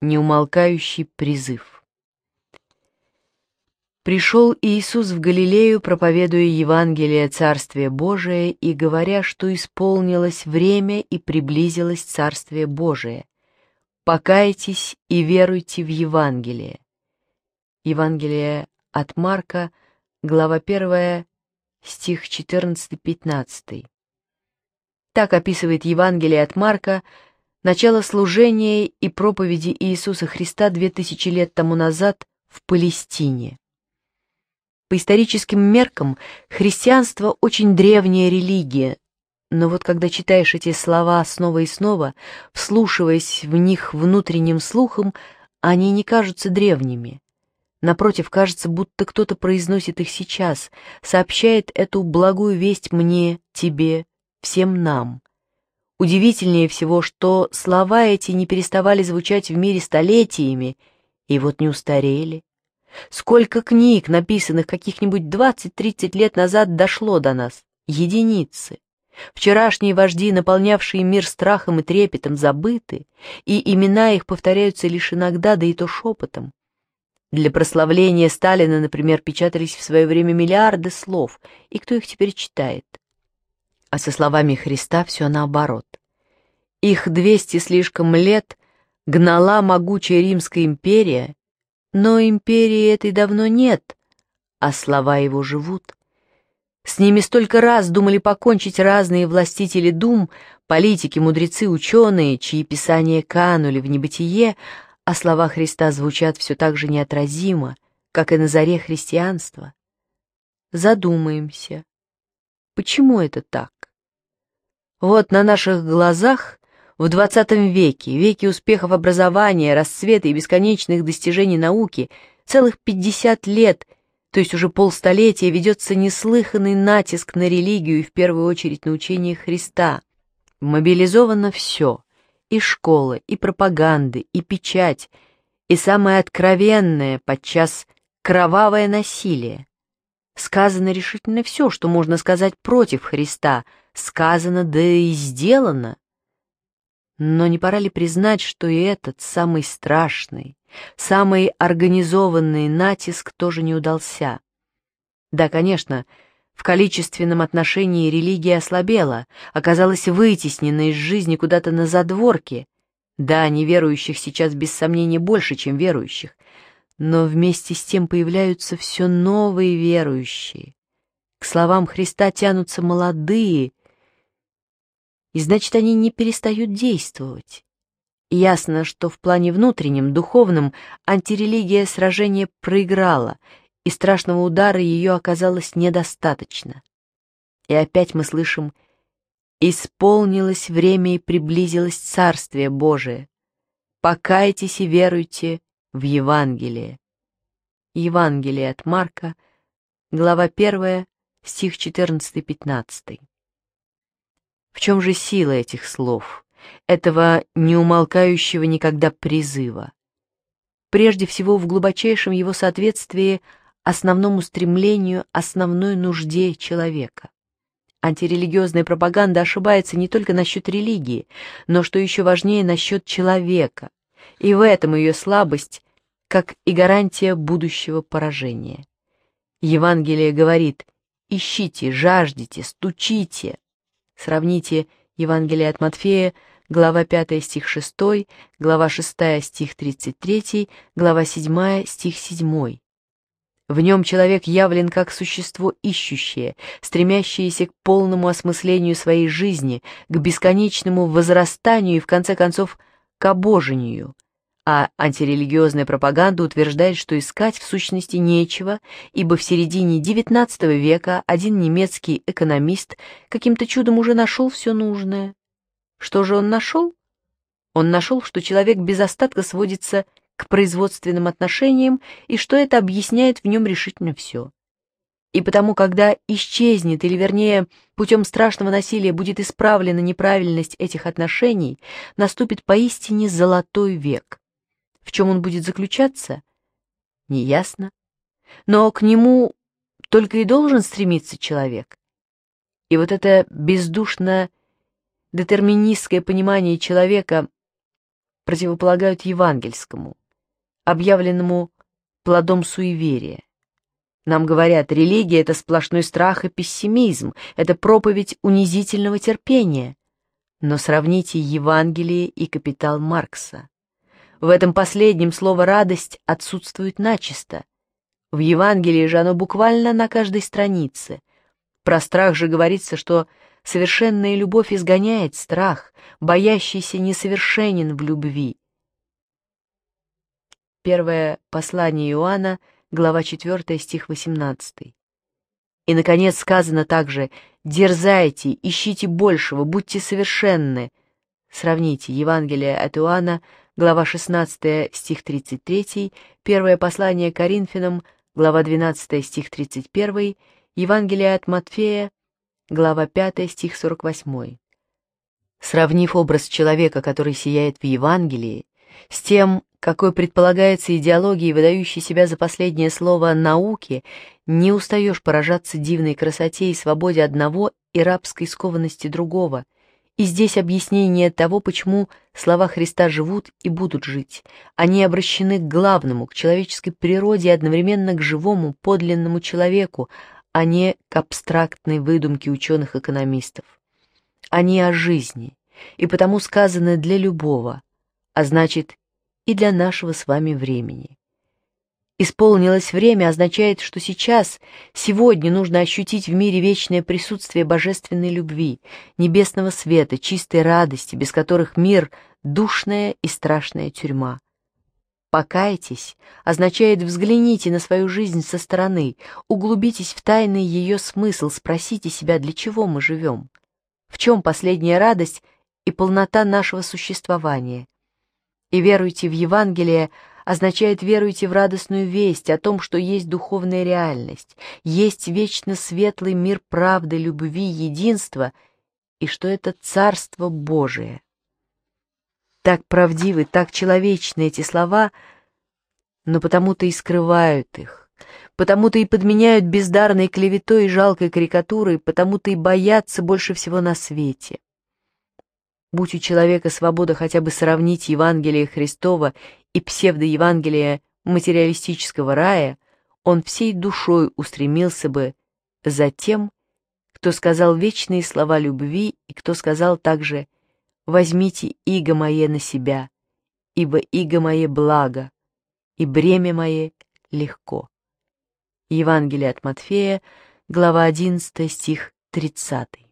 неумолкающий призыв. Пришел Иисус в Галилею, проповедуя Евангелие Царствия Божия и говоря, что исполнилось время и приблизилось Царствие Божие. Покайтесь и веруйте в Евангелие. Евангелие от Марка, глава 1, стих 14-15. Так описывает Евангелие от Марка Начало служения и проповеди Иисуса Христа две тысячи лет тому назад в Палестине. По историческим меркам христианство очень древняя религия, но вот когда читаешь эти слова снова и снова, вслушиваясь в них внутренним слухом, они не кажутся древними. Напротив, кажется, будто кто-то произносит их сейчас, сообщает эту благую весть мне, тебе, всем нам. Удивительнее всего, что слова эти не переставали звучать в мире столетиями и вот не устарели. Сколько книг, написанных каких-нибудь 20-30 лет назад, дошло до нас? Единицы. Вчерашние вожди, наполнявшие мир страхом и трепетом, забыты, и имена их повторяются лишь иногда, да и то шепотом. Для прославления Сталина, например, печатались в свое время миллиарды слов, и кто их теперь читает? а со словами Христа все наоборот. Их двести слишком лет гнала могучая Римская империя, но империи этой давно нет, а слова его живут. С ними столько раз думали покончить разные властители дум, политики, мудрецы, ученые, чьи писания канули в небытие, а слова Христа звучат все так же неотразимо, как и на заре христианства. Задумаемся, почему это так? Вот на наших глазах в XX веке, веке успехов образования, расцвета и бесконечных достижений науки, целых 50 лет, то есть уже полстолетия, ведется неслыханный натиск на религию и в первую очередь на учение Христа. Мобилизовано все – и школы, и пропаганды, и печать, и самое откровенное, подчас кровавое насилие. Сказано решительно все, что можно сказать против Христа – сказано да и сделано. Но не пора ли признать, что и этот самый страшный, самый организованный натиск тоже не удался? Да, конечно, в количественном отношении религия ослабела, оказалась вытеснена из жизни куда-то на задворке. Да, неверующих сейчас без сомнения больше, чем верующих, но вместе с тем появляются все новые верующие. К словам Христа тянутся молодые, и значит, они не перестают действовать. Ясно, что в плане внутреннем, духовном, антирелигия сражение проиграла, и страшного удара ее оказалось недостаточно. И опять мы слышим «Исполнилось время и приблизилось Царствие Божие. Покайтесь и веруйте в Евангелие». Евангелие от Марка, глава 1, стих 14-15. В чем же сила этих слов, этого неумолкающего никогда призыва? Прежде всего в глубочайшем его соответствии основному стремлению, основной нужде человека. Антирелигиозная пропаганда ошибается не только насчет религии, но, что еще важнее, насчет человека. И в этом ее слабость, как и гарантия будущего поражения. Евангелие говорит «Ищите, жаждите, стучите». Сравните Евангелие от Матфея, глава 5, стих 6, глава 6, стих 33, глава 7, стих 7. В нем человек явлен как существо ищущее, стремящееся к полному осмыслению своей жизни, к бесконечному возрастанию и, в конце концов, к обожению – а антирелигиозная пропаганда утверждает, что искать в сущности нечего, ибо в середине XIX века один немецкий экономист каким-то чудом уже нашел все нужное. Что же он нашел? Он нашел, что человек без остатка сводится к производственным отношениям и что это объясняет в нем решительно все. И потому, когда исчезнет, или вернее, путем страшного насилия будет исправлена неправильность этих отношений, наступит поистине золотой век, в чем он будет заключаться, неясно. Но к нему только и должен стремиться человек. И вот это бездушно детерминистское понимание человека противополагают евангельскому, объявленному плодом суеверия. Нам говорят, религия — это сплошной страх и пессимизм, это проповедь унизительного терпения. Но сравните Евангелие и капитал Маркса. В этом последнем слово «радость» отсутствует начисто. В Евангелии же оно буквально на каждой странице. Про страх же говорится, что совершенная любовь изгоняет страх, боящийся несовершенен в любви. Первое послание Иоанна, глава 4, стих 18. И, наконец, сказано также «Дерзайте, ищите большего, будьте совершенны, Сравните Евангелие от Иоанна, глава 16, стих 33, первое послание Коринфянам, глава 12, стих 31, Евангелие от Матфея, глава 5, стих 48. Сравнив образ человека, который сияет в Евангелии, с тем, какой предполагается идеологии, выдающей себя за последнее слово «науки», не устаешь поражаться дивной красоте и свободе одного и рабской скованности другого – и здесь объяснение того, почему слова Христа живут и будут жить. Они обращены к главному, к человеческой природе и одновременно к живому, подлинному человеку, а не к абстрактной выдумке ученых-экономистов. Они о жизни, и потому сказаны для любого, а значит и для нашего с вами времени. Исполнилось время означает, что сейчас, сегодня нужно ощутить в мире вечное присутствие божественной любви, небесного света, чистой радости, без которых мир — душная и страшная тюрьма. «Покайтесь» означает «взгляните на свою жизнь со стороны, углубитесь в тайный ее смысл, спросите себя, для чего мы живем, в чем последняя радость и полнота нашего существования». И веруйте в Евангелие — означает «веруйте в радостную весть о том, что есть духовная реальность, есть вечно светлый мир правды, любви, единства, и что это Царство Божие». Так правдивы, так человечны эти слова, но потому-то и скрывают их, потому-то и подменяют бездарной клеветой и жалкой карикатурой, потому-то и боятся больше всего на свете. Будь у человека свобода хотя бы сравнить Евангелие Христова и псевдоевангелия материалистического рая, он всей душой устремился бы за тем, кто сказал вечные слова любви и кто сказал также «Возьмите иго мое на себя, ибо иго мое благо, и бремя мое легко». Евангелие от Матфея, глава 11, стих 30.